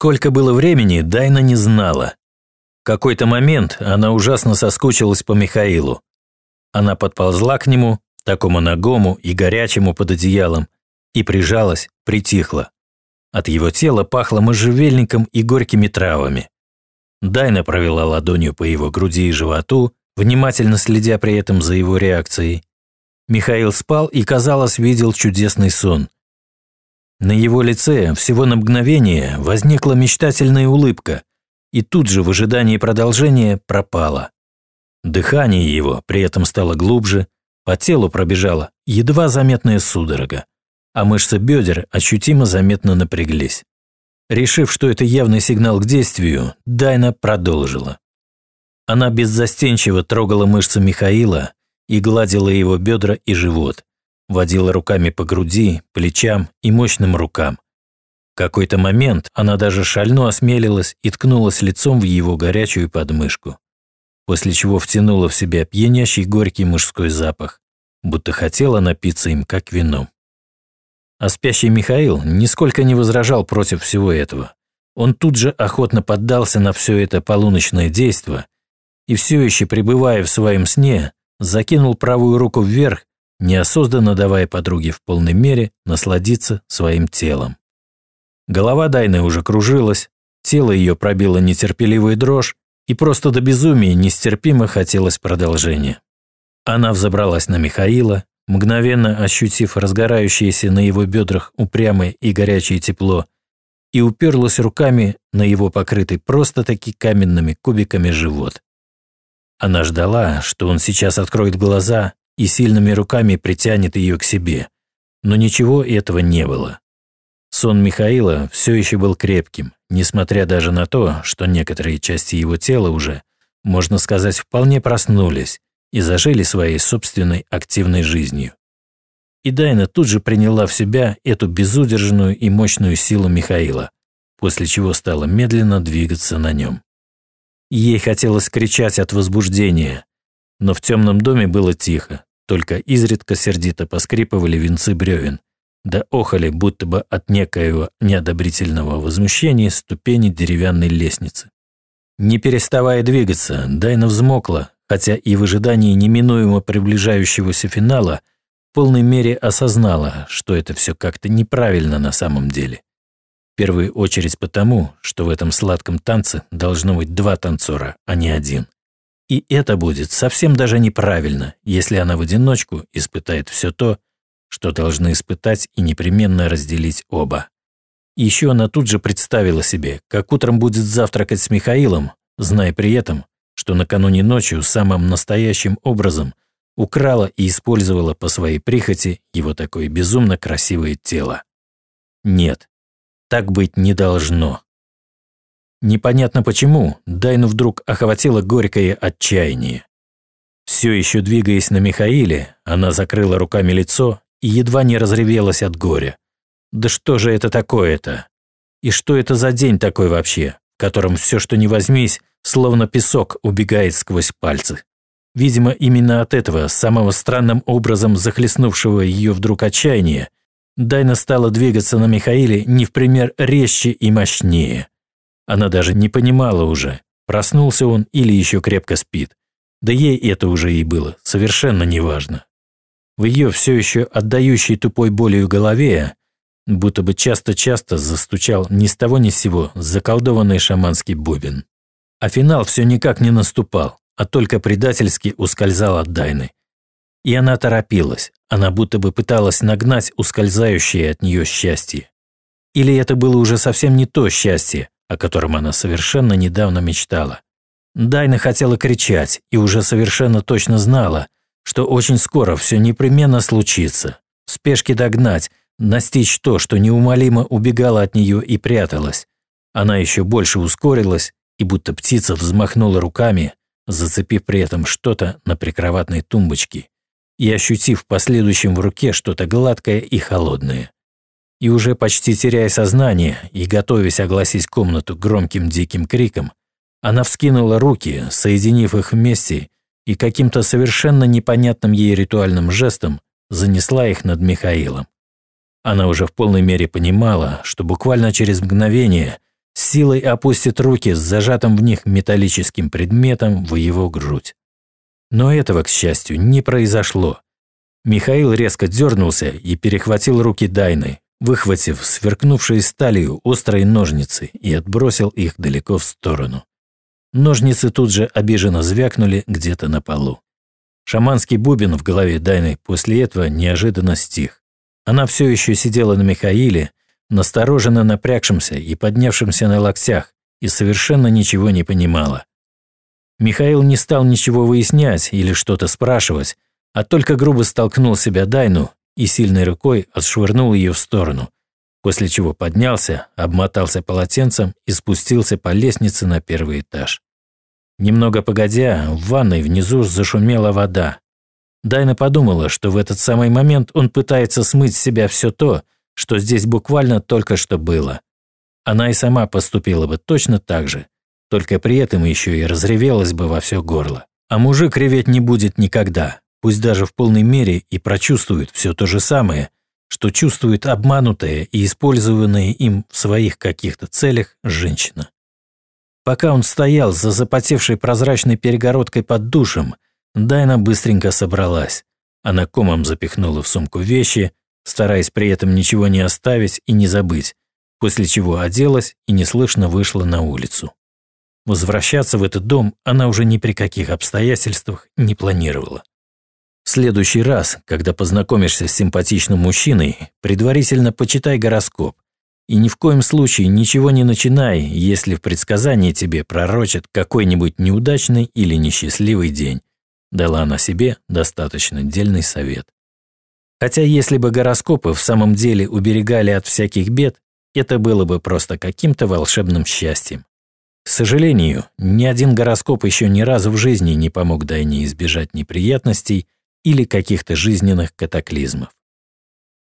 Сколько было времени, Дайна не знала. В какой-то момент она ужасно соскучилась по Михаилу. Она подползла к нему, такому ногому и горячему под одеялом, и прижалась, притихла. От его тела пахло можжевельником и горькими травами. Дайна провела ладонью по его груди и животу, внимательно следя при этом за его реакцией. Михаил спал и, казалось, видел чудесный сон. На его лице всего на мгновение возникла мечтательная улыбка, и тут же в ожидании продолжения пропала. Дыхание его при этом стало глубже, по телу пробежала едва заметная судорога, а мышцы бедер ощутимо заметно напряглись. Решив, что это явный сигнал к действию, Дайна продолжила. Она беззастенчиво трогала мышцы Михаила и гладила его бедра и живот, водила руками по груди, плечам и мощным рукам. В какой-то момент она даже шально осмелилась и ткнулась лицом в его горячую подмышку после чего втянула в себя пьянящий горький мужской запах, будто хотела напиться им как вином. А спящий Михаил нисколько не возражал против всего этого. Он тут же охотно поддался на все это полуночное действо и все еще, пребывая в своем сне, закинул правую руку вверх, неосознанно давая подруге в полной мере насладиться своим телом. Голова Дайны уже кружилась, тело ее пробило нетерпеливая дрожь, и просто до безумия нестерпимо хотелось продолжения. Она взобралась на Михаила, мгновенно ощутив разгорающееся на его бедрах упрямое и горячее тепло, и уперлась руками на его покрытый просто-таки каменными кубиками живот. Она ждала, что он сейчас откроет глаза и сильными руками притянет ее к себе, но ничего этого не было. Сон Михаила все еще был крепким, несмотря даже на то, что некоторые части его тела уже, можно сказать, вполне проснулись и зажили своей собственной активной жизнью. И Дайна тут же приняла в себя эту безудержную и мощную силу Михаила, после чего стала медленно двигаться на нем. Ей хотелось кричать от возбуждения, но в темном доме было тихо, только изредка сердито поскрипывали венцы бревен, да охали будто бы от некоего неодобрительного возмущения ступени деревянной лестницы. Не переставая двигаться, Дайна взмокла, хотя и в ожидании неминуемо приближающегося финала в полной мере осознала, что это все как-то неправильно на самом деле. В первую очередь потому, что в этом сладком танце должно быть два танцора, а не один. И это будет совсем даже неправильно, если она в одиночку испытает все то, что должны испытать и непременно разделить оба. Еще она тут же представила себе, как утром будет завтракать с Михаилом, зная при этом, что накануне ночью самым настоящим образом украла и использовала по своей прихоти его такое безумно красивое тело. Нет, так быть не должно. Непонятно почему, Дайну вдруг охватило горькое отчаяние. Все еще двигаясь на Михаиле, она закрыла руками лицо и едва не разревелась от горя. Да что же это такое-то? И что это за день такой вообще, в котором все, что не возьмись, словно песок убегает сквозь пальцы? Видимо, именно от этого, самого странным образом захлестнувшего ее вдруг отчаяния, Дайна стала двигаться на Михаиле не в пример резче и мощнее. Она даже не понимала уже, проснулся он или еще крепко спит. Да ей это уже и было совершенно неважно. В ее все еще отдающей тупой болью голове, будто бы часто-часто застучал ни с того ни с сего заколдованный шаманский бубен. А финал все никак не наступал, а только предательски ускользал от Дайны. И она торопилась, она будто бы пыталась нагнать ускользающее от нее счастье. Или это было уже совсем не то счастье, о котором она совершенно недавно мечтала. Дайна хотела кричать и уже совершенно точно знала – что очень скоро все непременно случится. В спешке догнать, настичь то, что неумолимо убегало от нее и пряталось. Она еще больше ускорилась и будто птица взмахнула руками, зацепив при этом что-то на прикроватной тумбочке и ощутив в последующем в руке что-то гладкое и холодное. И уже почти теряя сознание и готовясь огласить комнату громким диким криком, она вскинула руки, соединив их вместе и каким-то совершенно непонятным ей ритуальным жестом занесла их над Михаилом. Она уже в полной мере понимала, что буквально через мгновение силой опустит руки с зажатым в них металлическим предметом в его грудь. Но этого, к счастью, не произошло. Михаил резко дернулся и перехватил руки Дайны, выхватив сверкнувшие сталью острые ножницы и отбросил их далеко в сторону. Ножницы тут же обиженно звякнули где-то на полу. Шаманский бубен в голове Дайны после этого неожиданно стих. Она все еще сидела на Михаиле, настороженно напрягшимся и поднявшимся на локтях, и совершенно ничего не понимала. Михаил не стал ничего выяснять или что-то спрашивать, а только грубо столкнул себя Дайну и сильной рукой отшвырнул ее в сторону, после чего поднялся, обмотался полотенцем и спустился по лестнице на первый этаж. Немного погодя, в ванной внизу зашумела вода. Дайна подумала, что в этот самый момент он пытается смыть с себя все то, что здесь буквально только что было. Она и сама поступила бы точно так же, только при этом еще и разревелась бы во все горло. А мужик реветь не будет никогда, пусть даже в полной мере и прочувствует все то же самое, что чувствует обманутая и использованная им в своих каких-то целях женщина. Пока он стоял за запотевшей прозрачной перегородкой под душем, Дайна быстренько собралась. Она комом запихнула в сумку вещи, стараясь при этом ничего не оставить и не забыть, после чего оделась и неслышно вышла на улицу. Возвращаться в этот дом она уже ни при каких обстоятельствах не планировала. Следующий раз, когда познакомишься с симпатичным мужчиной, предварительно почитай гороскоп. И ни в коем случае ничего не начинай, если в предсказании тебе пророчат какой-нибудь неудачный или несчастливый день. Дала она себе достаточно дельный совет. Хотя если бы гороскопы в самом деле уберегали от всяких бед, это было бы просто каким-то волшебным счастьем. К сожалению, ни один гороскоп еще ни разу в жизни не помог Дайне избежать неприятностей или каких-то жизненных катаклизмов.